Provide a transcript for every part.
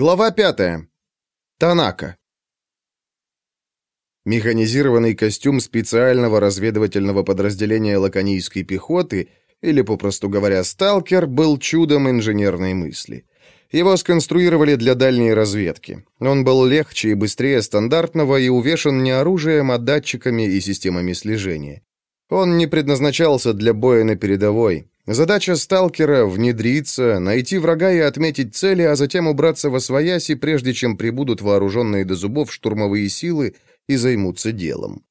Глава пятая. Танака. Механизированный костюм специального разведывательного подразделения лаконийской пехоты, или, попросту говоря, сталкер, был чудом инженерной мысли. Его сконструировали для дальней разведки. Он был легче и быстрее стандартного и увешан не оружием, а датчиками и системами слежения. Он не предназначался для боя на передовой. Задача сталкера — внедриться, найти врага и отметить цели, а затем убраться во свояси, прежде чем прибудут вооруженные до зубов штурмовые силы и займутся делом.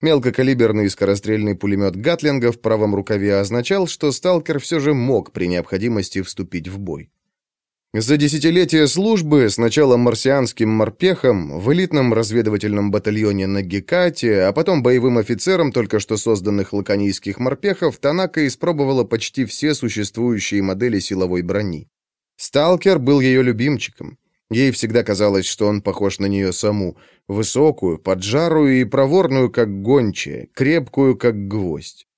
Мелкокалиберный скорострельный пулемет Гатлинга в правом рукаве означал, что сталкер все же мог при необходимости вступить в бой. За десятилетия службы сначала марсианским морпехом в элитном разведывательном батальоне на Гекате, а потом боевым офицером только что созданных лаконийских морпехов, Танака испробовала почти все существующие модели силовой брони. Сталкер был ее любимчиком. Ей всегда казалось, что он похож на нее саму. Высокую, поджарую и проворную, как гончая, крепкую, как гвоздь.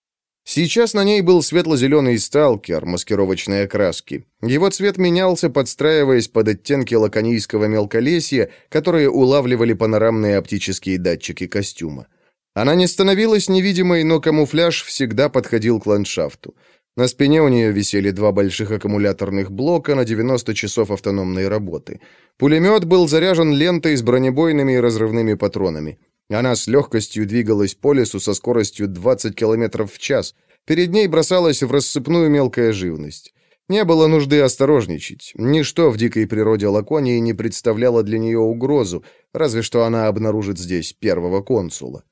Сейчас на ней был светло-зеленый сталкер маскировочной окраски. Его цвет менялся, подстраиваясь под оттенки лаконийского мелколесья, которые улавливали панорамные оптические датчики костюма. Она не становилась невидимой, но камуфляж всегда подходил к ландшафту. На спине у нее висели два больших аккумуляторных блока на 90 часов автономной работы. Пулемет был заряжен лентой с бронебойными и разрывными патронами. Она с легкостью двигалась по лесу со скоростью 20 км в час. Перед ней бросалась в рассыпную мелкая живность. Не было нужды осторожничать. Ничто в дикой природе Лаконии не представляло для нее угрозу, разве что она обнаружит здесь первого консула.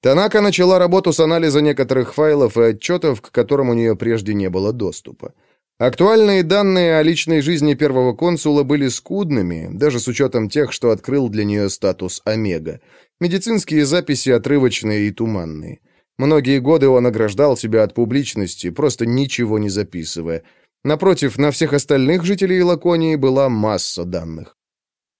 Танака начала работу с анализа некоторых файлов и отчетов, к которым у нее прежде не было доступа. Актуальные данные о личной жизни первого консула были скудными, даже с учетом тех, что открыл для нее статус Омега. Медицинские записи отрывочные и туманные. Многие годы он ограждал себя от публичности, просто ничего не записывая. Напротив, на всех остальных жителей Лаконии была масса данных.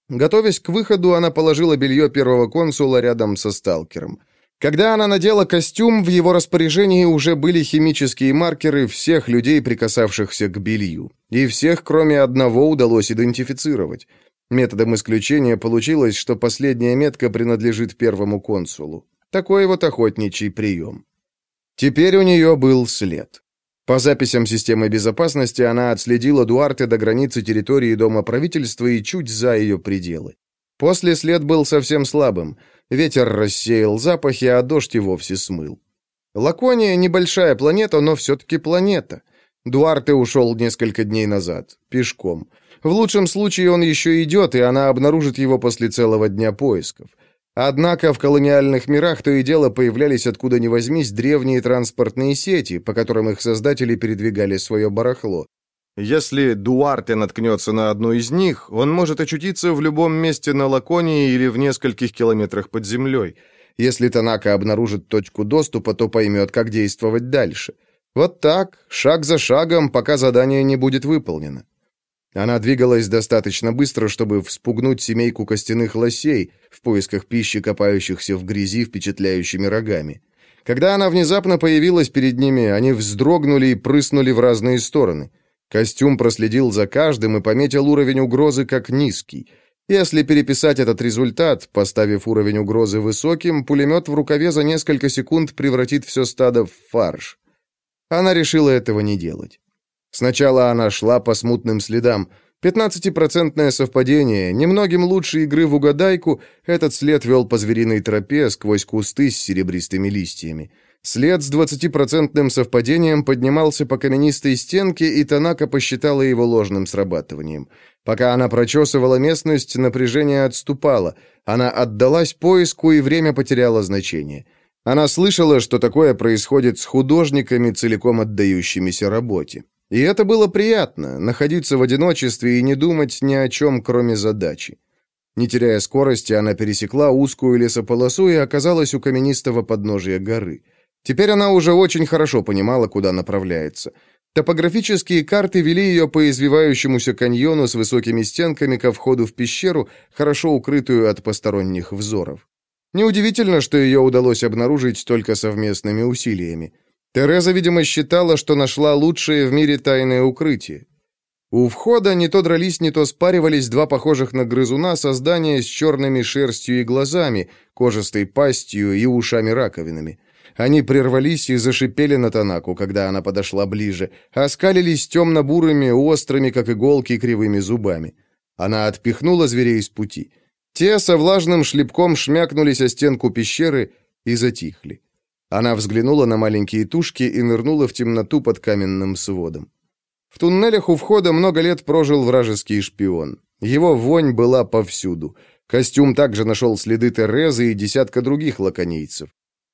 Готовясь к выходу, она положила белье первого консула рядом со сталкером. Когда она надела костюм, в его распоряжении уже были химические маркеры всех людей, прикасавшихся к белью. И всех, кроме одного, удалось идентифицировать. Методом исключения получилось, что последняя метка принадлежит первому консулу. Такой вот охотничий прием. Теперь у нее был след. По записям системы безопасности она отследила Дуарте до границы территории Дома правительства и чуть за ее пределы. После след был совсем слабым – Ветер рассеял запахи, а дождь и вовсе смыл. Лакония — небольшая планета, но все-таки планета. Дуарте ушел несколько дней назад, пешком. В лучшем случае он еще идет, и она обнаружит его после целого дня поисков. Однако в колониальных мирах то и дело появлялись откуда ни возьмись древние транспортные сети, по которым их создатели передвигали свое барахло. Если Дуарте наткнется на одну из них, он может очутиться в любом месте на Лаконии или в нескольких километрах под землей. Если Танака обнаружит точку доступа, то поймет, как действовать дальше. Вот так, шаг за шагом, пока задание не будет выполнено. Она двигалась достаточно быстро, чтобы вспугнуть семейку костяных лосей в поисках пищи, копающихся в грязи впечатляющими рогами. Когда она внезапно появилась перед ними, они вздрогнули и прыснули в разные стороны. Костюм проследил за каждым и пометил уровень угрозы как низкий. Если переписать этот результат, поставив уровень угрозы высоким, пулемет в рукаве за несколько секунд превратит все стадо в фарш. Она решила этого не делать. Сначала она шла по смутным следам. Пятнадцатипроцентное совпадение, немногим лучше игры в угадайку, этот след вел по звериной тропе сквозь кусты с серебристыми листьями. След с двадцатипроцентным совпадением поднимался по каменистой стенке, и Танака посчитала его ложным срабатыванием. Пока она прочесывала местность, напряжение отступало. Она отдалась поиску, и время потеряло значение. Она слышала, что такое происходит с художниками, целиком отдающимися работе. И это было приятно, находиться в одиночестве и не думать ни о чем, кроме задачи. Не теряя скорости, она пересекла узкую лесополосу и оказалась у каменистого подножия горы. Теперь она уже очень хорошо понимала, куда направляется. Топографические карты вели ее по извивающемуся каньону с высокими стенками ко входу в пещеру, хорошо укрытую от посторонних взоров. Неудивительно, что ее удалось обнаружить только совместными усилиями. Тереза, видимо, считала, что нашла лучшее в мире тайное укрытие. У входа не то дрались, не то спаривались два похожих на грызуна создания с черными шерстью и глазами, кожистой пастью и ушами-раковинами. Они прервались и зашипели на Танаку, когда она подошла ближе, оскалились темно-бурыми, острыми, как иголки, кривыми зубами. Она отпихнула зверей с пути. Те со влажным шлепком шмякнулись о стенку пещеры и затихли. Она взглянула на маленькие тушки и нырнула в темноту под каменным сводом. В туннелях у входа много лет прожил вражеский шпион. Его вонь была повсюду. Костюм также нашел следы Терезы и десятка других лаконийцев.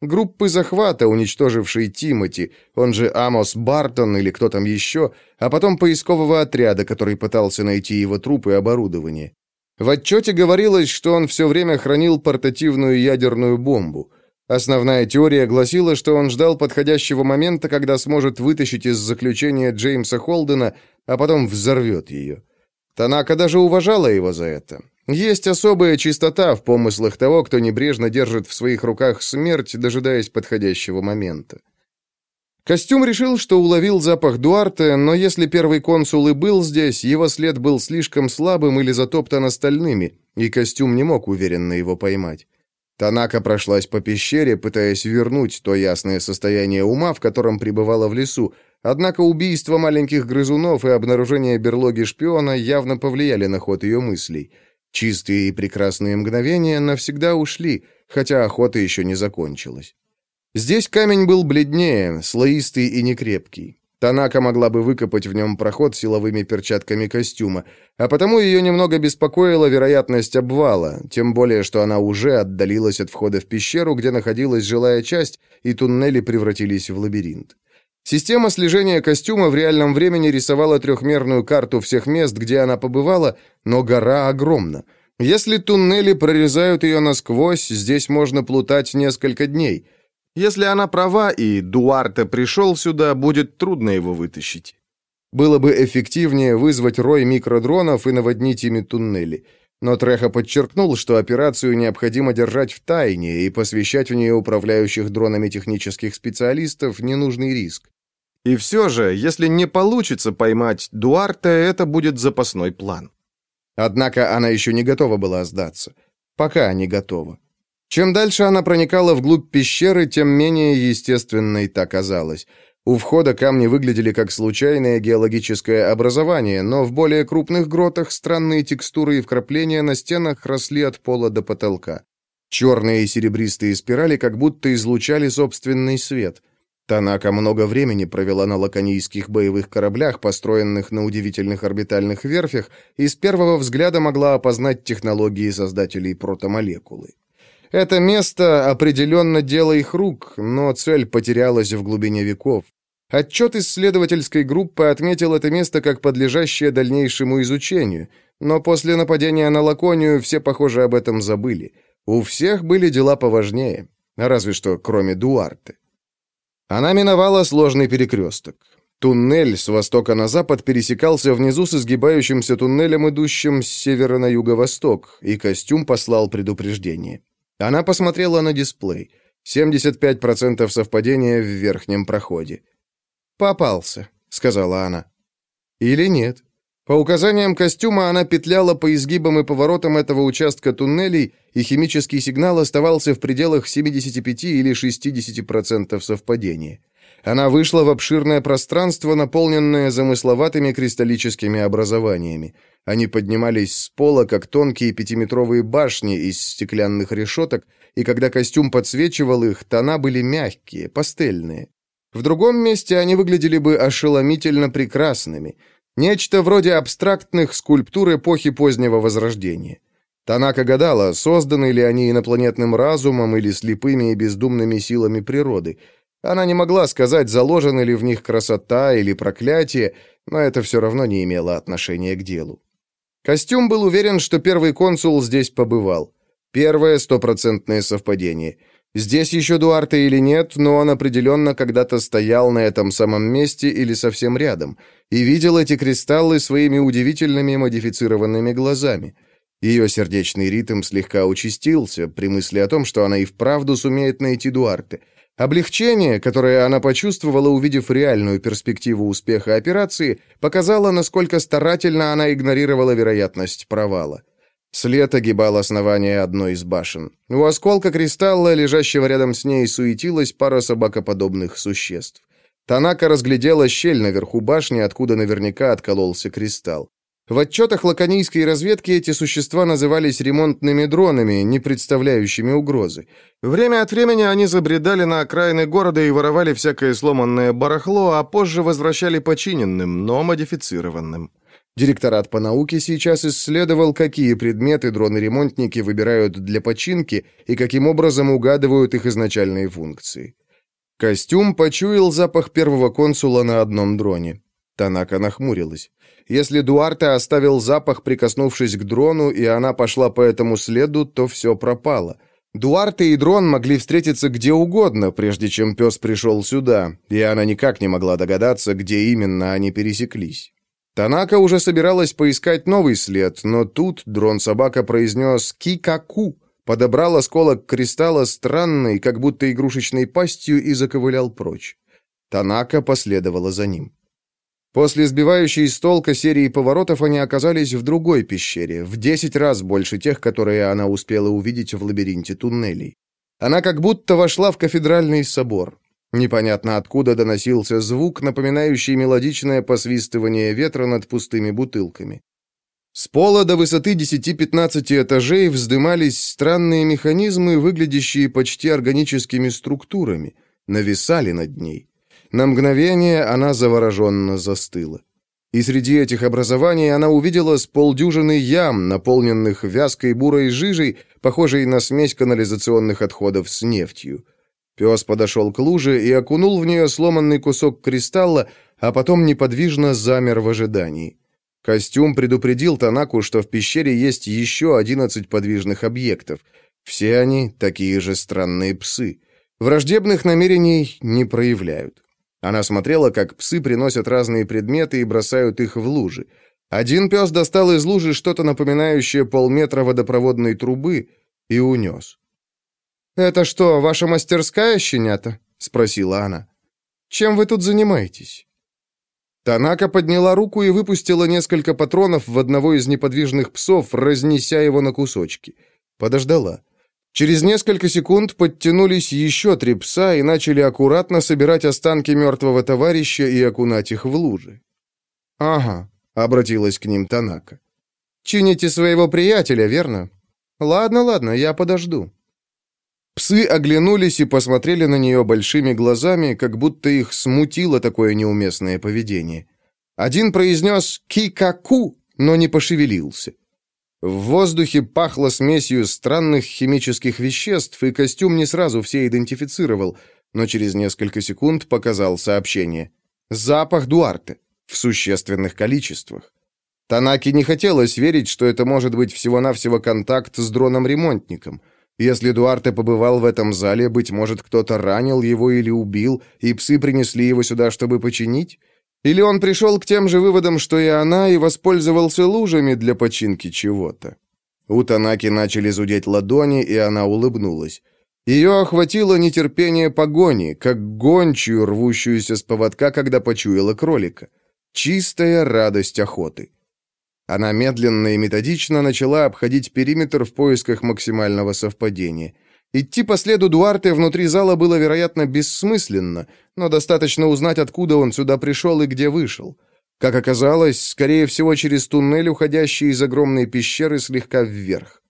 Группы захвата, уничтожившие Тимоти, он же Амос Бартон или кто там еще, а потом поискового отряда, который пытался найти его труп и оборудование. В отчете говорилось, что он все время хранил портативную ядерную бомбу. Основная теория гласила, что он ждал подходящего момента, когда сможет вытащить из заключения Джеймса Холдена, а потом взорвет ее. Танака даже уважала его за это. Есть особая чистота в помыслах того, кто небрежно держит в своих руках смерть, дожидаясь подходящего момента. Костюм решил, что уловил запах Дуарте, но если первый консул и был здесь, его след был слишком слабым или затоптан остальными, и костюм не мог уверенно его поймать. Танака прошлась по пещере, пытаясь вернуть то ясное состояние ума, в котором пребывала в лесу, однако убийство маленьких грызунов и обнаружение берлоги шпиона явно повлияли на ход ее мыслей. Чистые и прекрасные мгновения навсегда ушли, хотя охота еще не закончилась. Здесь камень был бледнее, слоистый и некрепкий. Танака могла бы выкопать в нем проход силовыми перчатками костюма, а потому ее немного беспокоила вероятность обвала, тем более, что она уже отдалилась от входа в пещеру, где находилась жилая часть, и туннели превратились в лабиринт. Система слежения костюма в реальном времени рисовала трехмерную карту всех мест, где она побывала, но гора огромна. Если туннели прорезают ее насквозь, здесь можно плутать несколько дней – если она права и Дуарте пришел сюда, будет трудно его вытащить. Было бы эффективнее вызвать рой микродронов и наводнить ими туннели. Но Треха подчеркнул, что операцию необходимо держать в тайне и посвящать в нее управляющих дронами технических специалистов ненужный риск. И все же, если не получится поймать Дуарте, это будет запасной план. Однако она еще не готова была сдаться. Пока не готова. Чем дальше она проникала вглубь пещеры, тем менее естественной та казалась. У входа камни выглядели как случайное геологическое образование, но в более крупных гротах странные текстуры и вкрапления на стенах росли от пола до потолка. Черные и серебристые спирали как будто излучали собственный свет. Танака много времени провела на лаконийских боевых кораблях, построенных на удивительных орбитальных верфях, и с первого взгляда могла опознать технологии создателей протомолекулы. Это место определенно дело их рук, но цель потерялась в глубине веков. Отчет исследовательской группы отметил это место как подлежащее дальнейшему изучению, но после нападения на Лаконию все, похоже, об этом забыли. У всех были дела поважнее, разве что кроме Дуарте. Она миновала сложный перекресток. Туннель с востока на запад пересекался внизу с изгибающимся туннелем, идущим с севера на юго-восток, и костюм послал предупреждение. Она посмотрела на дисплей. 75% совпадения в верхнем проходе. «Попался», — сказала она. «Или нет?» По указаниям костюма она петляла по изгибам и поворотам этого участка туннелей, и химический сигнал оставался в пределах 75 или 60% совпадения. Она вышла в обширное пространство, наполненное замысловатыми кристаллическими образованиями. Они поднимались с пола, как тонкие пятиметровые башни из стеклянных решеток, и когда костюм подсвечивал их, тона были мягкие, пастельные. В другом месте они выглядели бы ошеломительно прекрасными. Нечто вроде абстрактных скульптур эпохи позднего Возрождения. Танака гадала, созданы ли они инопланетным разумом или слепыми и бездумными силами природы. Она не могла сказать, заложена ли в них красота или проклятие, но это все равно не имело отношения к делу. Костюм был уверен, что первый консул здесь побывал. Первое стопроцентное совпадение. Здесь еще Дуарте или нет, но он определенно когда-то стоял на этом самом месте или совсем рядом и видел эти кристаллы своими удивительными модифицированными глазами. Ее сердечный ритм слегка участился при мысли о том, что она и вправду сумеет найти Дуарте. Облегчение, которое она почувствовала, увидев реальную перспективу успеха операции, показало, насколько старательно она игнорировала вероятность провала. След огибал основание одной из башен. У осколка кристалла, лежащего рядом с ней, суетилась пара собакоподобных существ. Танака разглядела щель наверху башни, откуда наверняка откололся кристалл. В отчетах лаконийской разведки эти существа назывались ремонтными дронами, не представляющими угрозы. Время от времени они забредали на окраины города и воровали всякое сломанное барахло, а позже возвращали починенным, но модифицированным. Директорат по науке сейчас исследовал, какие предметы дроны-ремонтники выбирают для починки и каким образом угадывают их изначальные функции. Костюм почуял запах первого консула на одном дроне. Танака нахмурилась. Если Дуарте оставил запах, прикоснувшись к дрону, и она пошла по этому следу, то все пропало. Дуарте и дрон могли встретиться где угодно, прежде чем пес пришел сюда, и она никак не могла догадаться, где именно они пересеклись. Танака уже собиралась поискать новый след, но тут дрон-собака произнес «Ки-ка-ку», подобрал осколок кристалла странной, как будто игрушечной пастью и заковылял прочь. Танака последовала за ним. После сбивающей с толка серии поворотов они оказались в другой пещере, в десять раз больше тех, которые она успела увидеть в лабиринте туннелей. Она как будто вошла в кафедральный собор. Непонятно откуда доносился звук, напоминающий мелодичное посвистывание ветра над пустыми бутылками. С пола до высоты 10-15 этажей вздымались странные механизмы, выглядящие почти органическими структурами, нависали над ней. На мгновение она завороженно застыла. И среди этих образований она увидела с полдюжины ям, наполненных вязкой бурой жижей, похожей на смесь канализационных отходов с нефтью. Пес подошел к луже и окунул в нее сломанный кусок кристалла, а потом неподвижно замер в ожидании. Костюм предупредил Танаку, что в пещере есть еще одиннадцать подвижных объектов. Все они такие же странные псы. Враждебных намерений не проявляют. Она смотрела, как псы приносят разные предметы и бросают их в лужи. Один пес достал из лужи что-то напоминающее полметра водопроводной трубы и унес. «Это что, ваша мастерская, щенята?» — спросила она. «Чем вы тут занимаетесь?» Танака подняла руку и выпустила несколько патронов в одного из неподвижных псов, разнеся его на кусочки. Подождала. Через несколько секунд подтянулись еще три пса и начали аккуратно собирать останки мертвого товарища и окунать их в лужи. «Ага», — обратилась к ним Танака. «Чините своего приятеля, верно? Ладно, ладно, я подожду». Псы оглянулись и посмотрели на нее большими глазами, как будто их смутило такое неуместное поведение. Один произнес «ки-ка-ку», но не пошевелился. В воздухе пахло смесью странных химических веществ, и костюм не сразу все идентифицировал, но через несколько секунд показал сообщение. Запах Дуарте. В существенных количествах. Танаки не хотелось верить, что это может быть всего-навсего контакт с дроном-ремонтником. Если Дуарте побывал в этом зале, быть может, кто-то ранил его или убил, и псы принесли его сюда, чтобы починить? Или он пришел к тем же выводам, что и она, и воспользовался лужами для починки чего-то? У Танаки начали зудеть ладони, и она улыбнулась. Ее охватило нетерпение погони, как гончую, рвущуюся с поводка, когда почуяла кролика. Чистая радость охоты. Она медленно и методично начала обходить периметр в поисках максимального совпадения – Идти по следу Дуарте внутри зала было, вероятно, бессмысленно, но достаточно узнать, откуда он сюда пришел и где вышел. Как оказалось, скорее всего, через туннель, уходящий из огромной пещеры слегка вверх.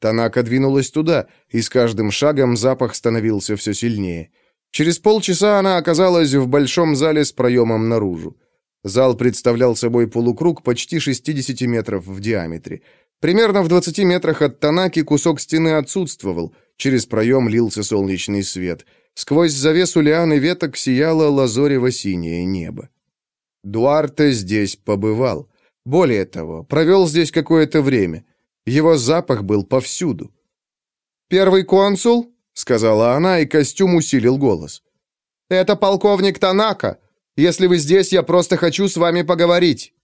Танака двинулась туда, и с каждым шагом запах становился все сильнее. Через полчаса она оказалась в большом зале с проемом наружу. Зал представлял собой полукруг почти 60 метров в диаметре. Примерно в 20 метрах от Танаки кусок стены отсутствовал, Через проем лился солнечный свет. Сквозь завесу лиан и веток сияло лазорево-синее небо. Дуарте здесь побывал. Более того, провел здесь какое-то время. Его запах был повсюду. «Первый консул?» — сказала она, и костюм усилил голос. «Это полковник Танака. Если вы здесь, я просто хочу с вами поговорить».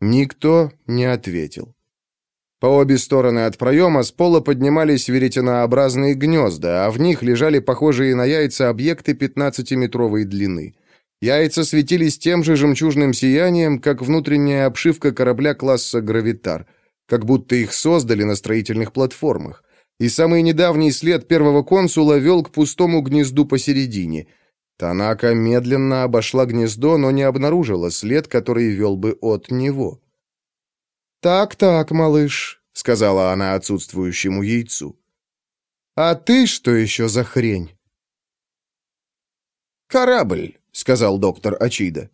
Никто не ответил. По обе стороны от проема с пола поднимались веретенообразные гнезда, а в них лежали похожие на яйца объекты 15-метровой длины. Яйца светились тем же жемчужным сиянием, как внутренняя обшивка корабля класса «Гравитар», как будто их создали на строительных платформах. И самый недавний след первого консула вел к пустому гнезду посередине. Танака медленно обошла гнездо, но не обнаружила след, который вел бы от него. «Так-так, малыш», — сказала она отсутствующему яйцу. «А ты что еще за хрень?» «Корабль», — сказал доктор Ачида.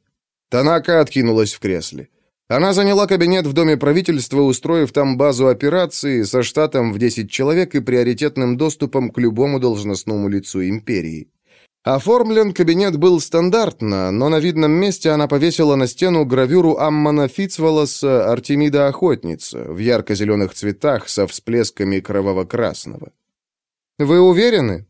Танака откинулась в кресле. Она заняла кабинет в Доме правительства, устроив там базу операции со штатом в 10 человек и приоритетным доступом к любому должностному лицу империи. Оформлен кабинет был стандартно, но на видном месте она повесила на стену гравюру Аммана Фицволоса «Артемида Охотница» в ярко-зеленых цветах со всплесками кроваво-красного. «Вы уверены?»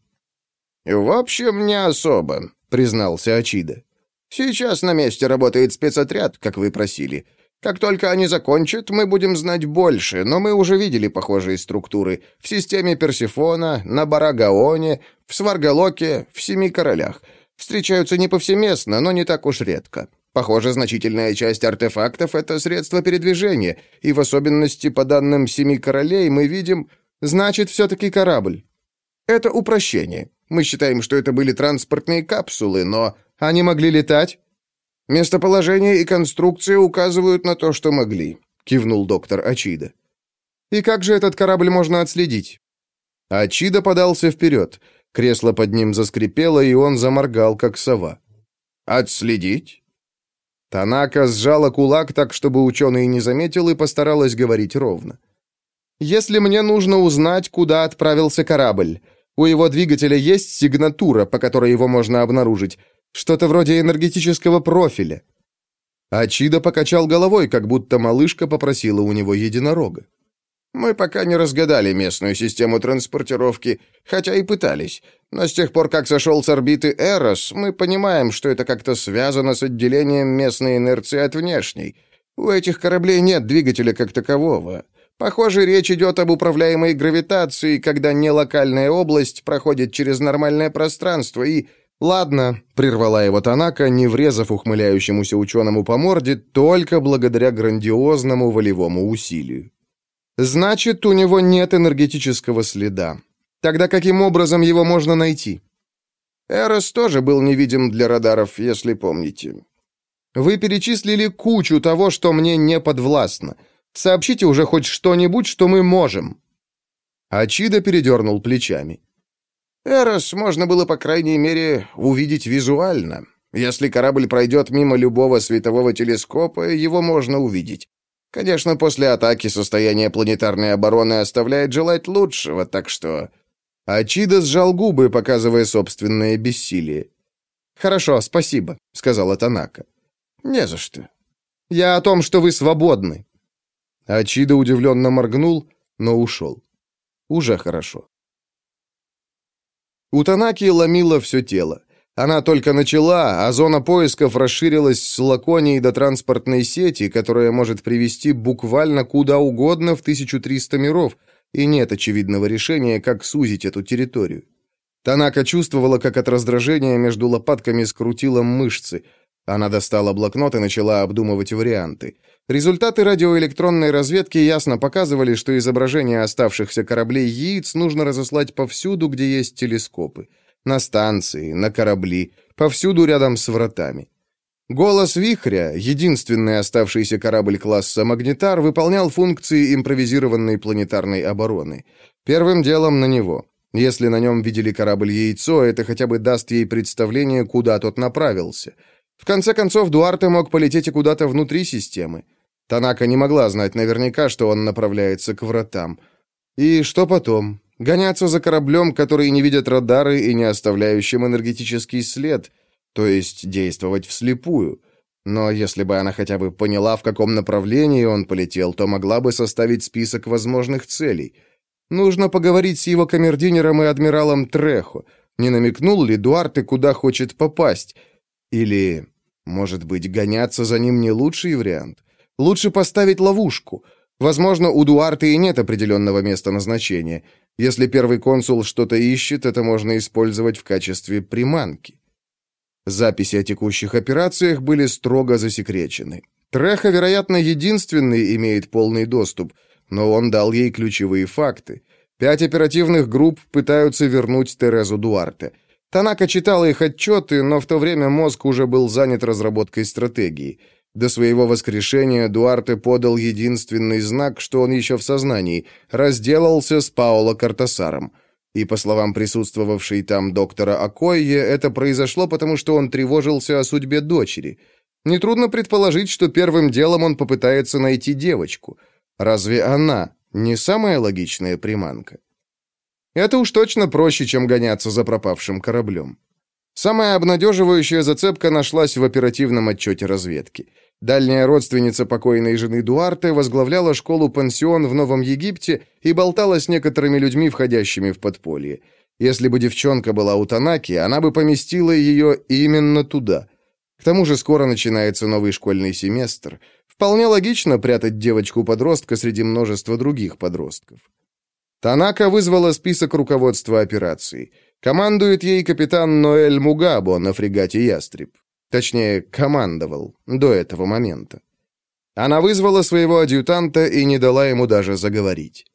«В общем, не особо», — признался Ачида. «Сейчас на месте работает спецотряд, как вы просили. Как только они закончат, мы будем знать больше, но мы уже видели похожие структуры в системе Персифона, на Барагаоне, в Сваргалоке, в Семи Королях. Встречаются не повсеместно, но не так уж редко. Похоже, значительная часть артефактов — это средства передвижения, и в особенности по данным Семи Королей мы видим... Значит, все-таки корабль. Это упрощение. Мы считаем, что это были транспортные капсулы, но они могли летать? «Местоположение и конструкция указывают на то, что могли», — кивнул доктор Ачида. «И как же этот корабль можно отследить?» Ачида подался вперед. Кресло под ним заскрипело, и он заморгал, как сова. «Отследить?» Танака сжала кулак так, чтобы ученый не заметил, и постаралась говорить ровно. «Если мне нужно узнать, куда отправился корабль, у его двигателя есть сигнатура, по которой его можно обнаружить. Что-то вроде энергетического профиля. Ачида покачал головой, как будто малышка попросила у него единорога. Мы пока не разгадали местную систему транспортировки, хотя и пытались. Но с тех пор, как сошел с орбиты Эрос, мы понимаем, что это как-то связано с отделением местной инерции от внешней. У этих кораблей нет двигателя как такового. Похоже, речь идет об управляемой гравитации, когда нелокальная область проходит через нормальное пространство и «Ладно», — прервала его Танака, не врезав ухмыляющемуся ученому по морде, только благодаря грандиозному волевому усилию. «Значит, у него нет энергетического следа. Тогда каким образом его можно найти?» «Эрос тоже был невидим для радаров, если помните». «Вы перечислили кучу того, что мне не подвластно. Сообщите уже хоть что-нибудь, что мы можем». Ачида передернул плечами. Эрос можно было, по крайней мере, увидеть визуально. Если корабль пройдет мимо любого светового телескопа, его можно увидеть. Конечно, после атаки состояние планетарной обороны оставляет желать лучшего, так что... Ачида сжал губы, показывая собственное бессилие. «Хорошо, спасибо», — сказала Танака. «Не за что». «Я о том, что вы свободны». Ачида удивленно моргнул, но ушел. «Уже хорошо». У Танаки ломило все тело. Она только начала, а зона поисков расширилась с Лаконией до транспортной сети, которая может привести буквально куда угодно в 1300 миров, и нет очевидного решения, как сузить эту территорию. Танака чувствовала, как от раздражения между лопатками скрутила мышцы. Она достала блокнот и начала обдумывать варианты. Результаты радиоэлектронной разведки ясно показывали, что изображения оставшихся кораблей яиц нужно разослать повсюду, где есть телескопы. На станции, на корабли, повсюду рядом с вратами. Голос Вихря, единственный оставшийся корабль класса «Магнитар», выполнял функции импровизированной планетарной обороны. Первым делом на него. Если на нем видели корабль «Яйцо», это хотя бы даст ей представление, куда тот направился. В конце концов, Дуарте мог полететь и куда-то внутри системы. Танака не могла знать наверняка, что он направляется к вратам. И что потом? Гоняться за кораблем, который не видят радары и не оставляющим энергетический след, то есть действовать вслепую. Но если бы она хотя бы поняла, в каком направлении он полетел, то могла бы составить список возможных целей. Нужно поговорить с его камердинером и адмиралом Трехо. Не намекнул ли Дуарте, куда хочет попасть? Или, может быть, гоняться за ним не лучший вариант? Лучше поставить ловушку. Возможно, у Дуарте и нет определенного места назначения. Если первый консул что-то ищет, это можно использовать в качестве приманки. Записи о текущих операциях были строго засекречены. Треха, вероятно, единственный имеет полный доступ, но он дал ей ключевые факты. Пять оперативных групп пытаются вернуть Терезу Дуарте. Танака читала их отчеты, но в то время мозг уже был занят разработкой стратегии – до своего воскрешения Дуарте подал единственный знак, что он еще в сознании, разделался с Паоло Картасаром. И, по словам присутствовавшей там доктора Акойе, это произошло потому, что он тревожился о судьбе дочери. Нетрудно предположить, что первым делом он попытается найти девочку. Разве она не самая логичная приманка? Это уж точно проще, чем гоняться за пропавшим кораблем. Самая обнадеживающая зацепка нашлась в оперативном отчете разведки – Дальняя родственница покойной жены Дуарте возглавляла школу-пансион в Новом Египте и болтала с некоторыми людьми, входящими в подполье. Если бы девчонка была у Танаки, она бы поместила ее именно туда. К тому же скоро начинается новый школьный семестр. Вполне логично прятать девочку-подростка среди множества других подростков. Танака вызвала список руководства операции. Командует ей капитан Ноэль Мугабо на фрегате «Ястреб». Точнее, командовал до этого момента. Она вызвала своего адъютанта и не дала ему даже заговорить.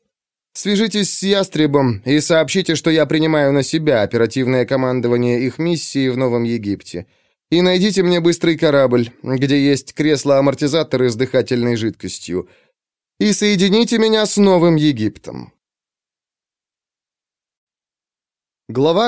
«Свяжитесь с Ястребом и сообщите, что я принимаю на себя оперативное командование их миссии в Новом Египте. И найдите мне быстрый корабль, где есть кресло-амортизаторы с дыхательной жидкостью. И соедините меня с Новым Египтом». Глава